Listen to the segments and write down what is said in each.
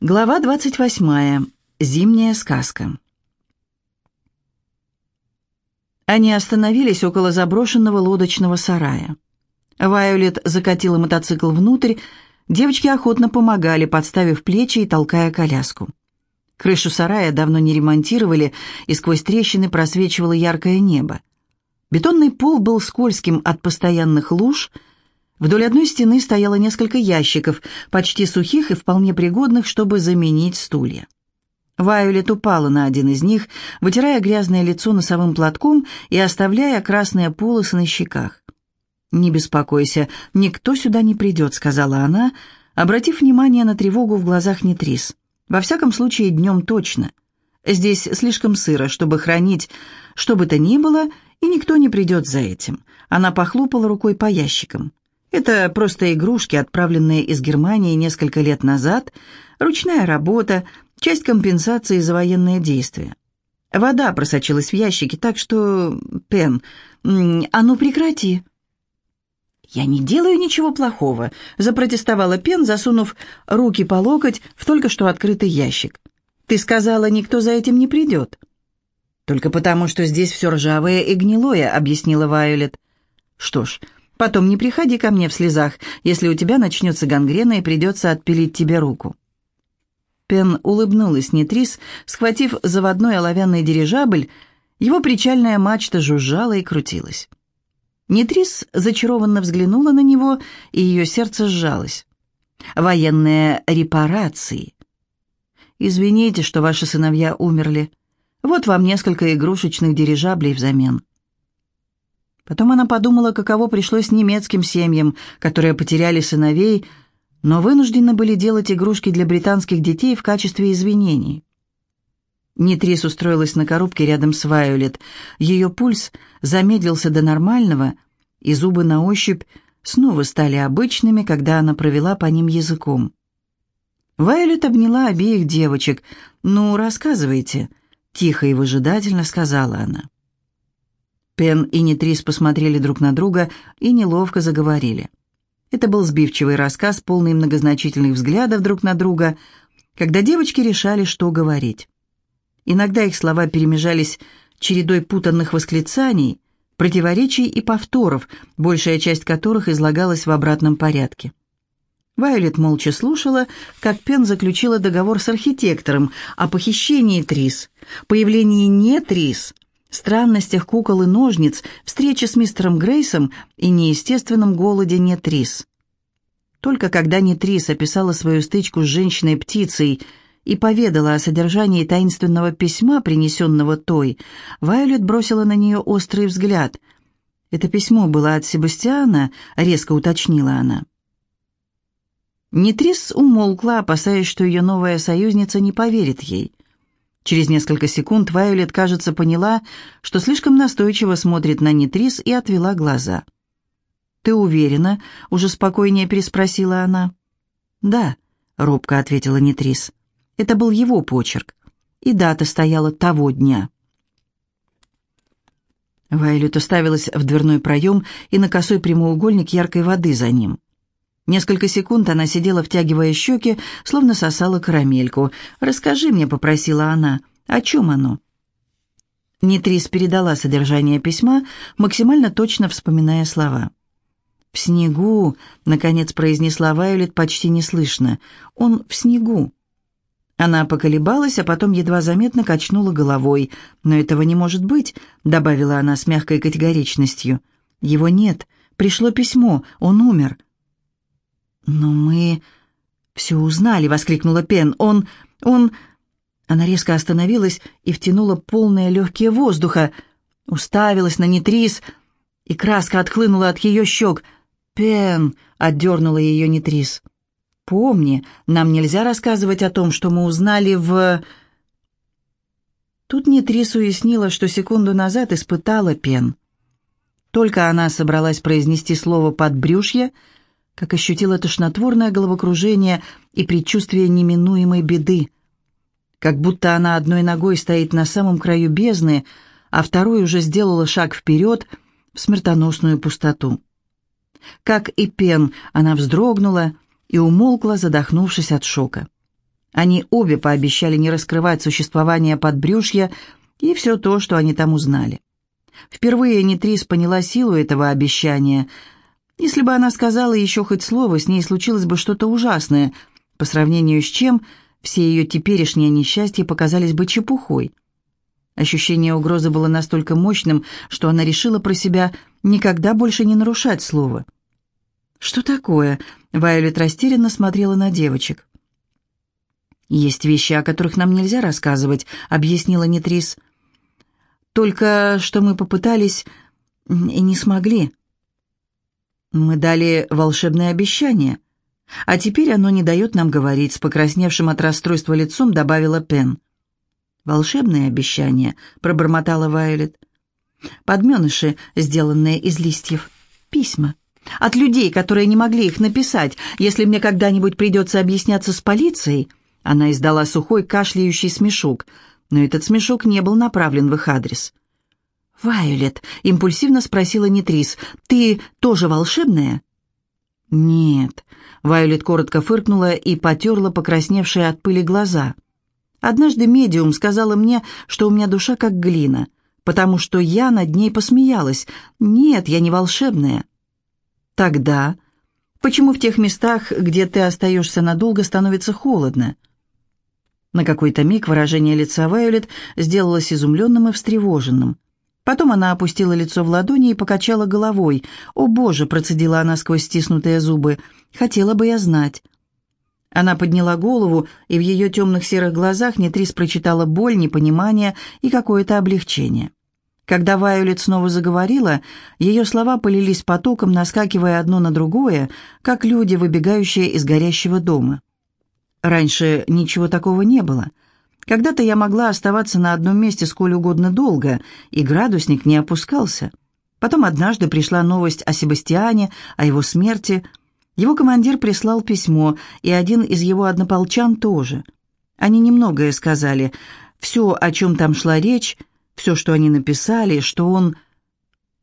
Глава 28. Зимняя сказка. Они остановились около заброшенного лодочного сарая. Вайолет закатила мотоцикл внутрь, девочки охотно помогали, подставив плечи и толкая коляску. Крышу сарая давно не ремонтировали, и сквозь трещины просвечивало яркое небо. Бетонный пол был скользким от постоянных луж – Вдоль одной стены стояло несколько ящиков, почти сухих и вполне пригодных, чтобы заменить стулья. Вайолет упала на один из них, вытирая грязное лицо носовым платком и оставляя красные полосы на щеках. «Не беспокойся, никто сюда не придет», — сказала она, обратив внимание на тревогу в глазах Нетрис. «Во всяком случае, днем точно. Здесь слишком сыро, чтобы хранить что бы то ни было, и никто не придет за этим». Она похлопала рукой по ящикам. Это просто игрушки, отправленные из Германии несколько лет назад, ручная работа, часть компенсации за военные действия. Вода просочилась в ящики, так что... Пен, а ну прекрати. «Я не делаю ничего плохого», — запротестовала Пен, засунув руки по локоть в только что открытый ящик. «Ты сказала, никто за этим не придет». «Только потому, что здесь все ржавое и гнилое», — объяснила Вайолет. «Что ж, Потом не приходи ко мне в слезах, если у тебя начнется гангрена и придется отпилить тебе руку». Пен улыбнулась Нетрис, схватив заводной оловянный дирижабль, его причальная мачта жужжала и крутилась. Нетрис зачарованно взглянула на него, и ее сердце сжалось. «Военные репарации». «Извините, что ваши сыновья умерли. Вот вам несколько игрушечных дирижаблей взамен». Потом она подумала, каково пришлось немецким семьям, которые потеряли сыновей, но вынуждены были делать игрушки для британских детей в качестве извинений. Нитрис устроилась на коробке рядом с Вайолет. Ее пульс замедлился до нормального, и зубы на ощупь снова стали обычными, когда она провела по ним языком. Вайолет обняла обеих девочек. «Ну, рассказывайте», — тихо и выжидательно сказала она. Пен и Нитрис посмотрели друг на друга и неловко заговорили. Это был сбивчивый рассказ, полный многозначительных взглядов друг на друга, когда девочки решали, что говорить. Иногда их слова перемежались чередой путанных восклицаний, противоречий и повторов, большая часть которых излагалась в обратном порядке. Вайолет молча слушала, как Пен заключила договор с архитектором о похищении Трис, появлении не Трис – странностях кукол и ножниц, встрече с мистером Грейсом и неестественном голоде Нетрис. Только когда Нетрис описала свою стычку с женщиной-птицей и поведала о содержании таинственного письма, принесенного той, Вайолет бросила на нее острый взгляд. «Это письмо было от Себастьяна», — резко уточнила она. Нетрис умолкла, опасаясь, что ее новая союзница не поверит ей. Через несколько секунд Вайолет, кажется, поняла, что слишком настойчиво смотрит на Нитрис и отвела глаза. «Ты уверена?» — уже спокойнее переспросила она. «Да», — робко ответила Нитрис. «Это был его почерк, и дата стояла того дня». Вайолет уставилась в дверной проем и на косой прямоугольник яркой воды за ним. Несколько секунд она сидела, втягивая щеки, словно сосала карамельку. «Расскажи мне», — попросила она, — «о чем оно?» Нитрис передала содержание письма, максимально точно вспоминая слова. «В снегу», — наконец произнесла Вайолет почти неслышно, — «он в снегу». Она поколебалась, а потом едва заметно качнула головой. «Но этого не может быть», — добавила она с мягкой категоричностью. «Его нет. Пришло письмо. Он умер. «Но мы все узнали!» — воскликнула Пен. «Он... он...» Она резко остановилась и втянула полные легкие воздуха, уставилась на Нитрис, и краска отхлынула от ее щек. «Пен!» — отдернула ее Нитрис. «Помни, нам нельзя рассказывать о том, что мы узнали в...» Тут Нитрис уяснила, что секунду назад испытала Пен. Только она собралась произнести слово «подбрюшье», как ощутила тошнотворное головокружение и предчувствие неминуемой беды. Как будто она одной ногой стоит на самом краю бездны, а второй уже сделала шаг вперед в смертоносную пустоту. Как и Пен, она вздрогнула и умолкла, задохнувшись от шока. Они обе пообещали не раскрывать существование подбрюшья и все то, что они там узнали. Впервые Нитрис поняла силу этого обещания. Если бы она сказала еще хоть слово, с ней случилось бы что-то ужасное, по сравнению с чем все ее теперешние несчастья показались бы чепухой. Ощущение угрозы было настолько мощным, что она решила про себя никогда больше не нарушать слово. «Что такое?» — Вайолет растерянно смотрела на девочек. «Есть вещи, о которых нам нельзя рассказывать», — объяснила Нитрис. «Только что мы попытались и не смогли. Мы дали волшебное обещание, а теперь оно не дает нам говорить», — с покрасневшим от расстройства лицом добавила Пен. «Волшебное обещание», — пробормотала Вайолет. «Подменыши, сделанные из листьев. Письма. От людей, которые не могли их написать. Если мне когда-нибудь придется объясняться с полицией...» Она издала сухой кашляющий смешок, но этот смешок не был направлен в их адрес. «Вайолет», — импульсивно спросила Нитрис, — «ты тоже волшебная?» «Нет», — Вайолет коротко фыркнула и потерла покрасневшие от пыли глаза. «Однажды медиум сказала мне, что у меня душа как глина, потому что я над ней посмеялась. Нет, я не волшебная». «Тогда...» Почему в тех местах, где ты остаешься надолго, становится холодно? На какой-то миг выражение лица Вайолет сделалось изумленным и встревоженным. Потом она опустила лицо в ладони и покачала головой. «О, Боже!» — процедила она сквозь стиснутые зубы. «Хотела бы я знать». Она подняла голову, и в ее темных серых глазах Нетрис прочитала боль, непонимание и какое-то облегчение. Когда Вайолет снова заговорила, ее слова полились потоком, наскакивая одно на другое, как люди, выбегающие из горящего дома. Раньше ничего такого не было. Когда-то я могла оставаться на одном месте сколь угодно долго, и градусник не опускался. Потом однажды пришла новость о Себастьяне, о его смерти. Его командир прислал письмо, и один из его однополчан тоже. Они немногое сказали. Все, о чем там шла речь, все, что они написали, что он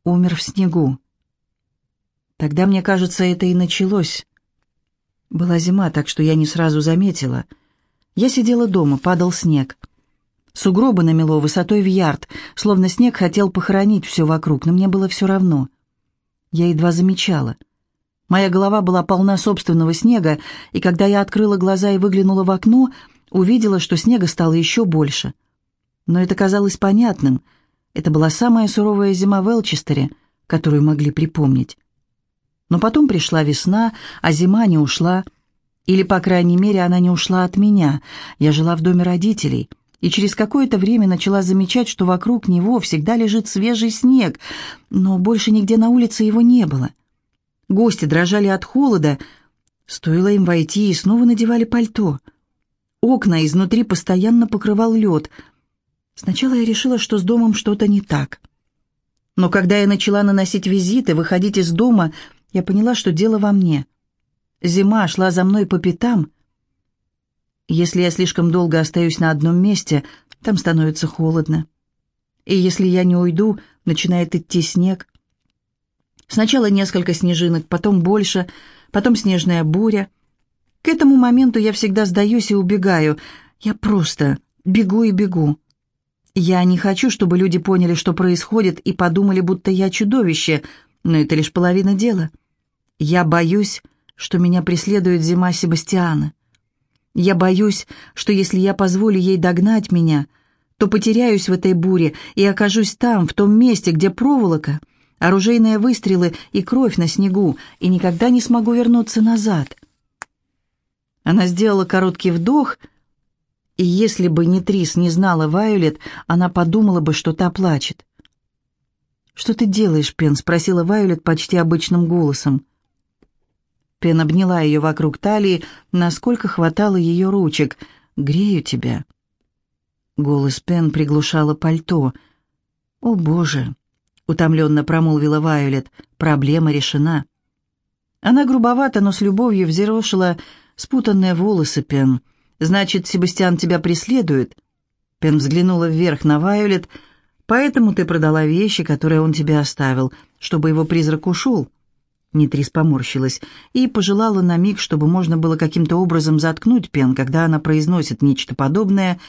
умер в снегу. Тогда, мне кажется, это и началось. Была зима, так что я не сразу заметила. Я сидела дома, падал снег. Сугробы намело высотой в ярд, словно снег хотел похоронить все вокруг, но мне было все равно. Я едва замечала. Моя голова была полна собственного снега, и когда я открыла глаза и выглянула в окно, увидела, что снега стало еще больше. Но это казалось понятным. Это была самая суровая зима в Элчестере, которую могли припомнить. Но потом пришла весна, а зима не ушла. Или, по крайней мере, она не ушла от меня. Я жила в доме родителей, и через какое-то время начала замечать, что вокруг него всегда лежит свежий снег, но больше нигде на улице его не было. Гости дрожали от холода, стоило им войти и снова надевали пальто. Окна изнутри постоянно покрывал лед. Сначала я решила, что с домом что-то не так. Но когда я начала наносить визиты, выходить из дома, я поняла, что дело во мне. Зима шла за мной по пятам. Если я слишком долго остаюсь на одном месте, там становится холодно. И если я не уйду, начинает идти снег. Сначала несколько снежинок, потом больше, потом снежная буря. К этому моменту я всегда сдаюсь и убегаю. Я просто бегу и бегу. Я не хочу, чтобы люди поняли, что происходит, и подумали, будто я чудовище, но это лишь половина дела. Я боюсь, что меня преследует зима Себастьяна. Я боюсь, что если я позволю ей догнать меня, то потеряюсь в этой буре и окажусь там, в том месте, где проволока, оружейные выстрелы и кровь на снегу, и никогда не смогу вернуться назад. Она сделала короткий вдох, и если бы Нитрис не знала Вайолет, она подумала бы, что та плачет. «Что ты делаешь, Пен?» — спросила Вайолет почти обычным голосом. Пен обняла ее вокруг талии, насколько хватало ее ручек. «Грею тебя». Голос Пен приглушало пальто. «О, Боже!» — утомленно промолвила Вайолет. «Проблема решена». Она грубовато, но с любовью взъерошила спутанные волосы Пен. «Значит, Себастьян тебя преследует?» Пен взглянула вверх на Вайолет. «Поэтому ты продала вещи, которые он тебе оставил, чтобы его призрак ушел?» Нитрис поморщилась и пожелала на миг, чтобы можно было каким-то образом заткнуть Пен, когда она произносит нечто подобное,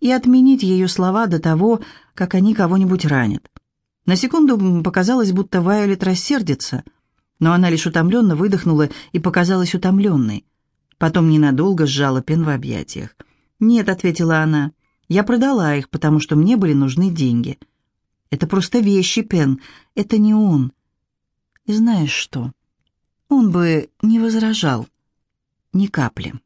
и отменить ее слова до того, как они кого-нибудь ранят. На секунду показалось, будто Вайолет рассердится, но она лишь утомленно выдохнула и показалась утомленной. Потом ненадолго сжала Пен в объятиях. «Нет», — ответила она, — «я продала их, потому что мне были нужны деньги». «Это просто вещи, Пен, это не он». И знаешь что? Он бы не возражал. Ни капли.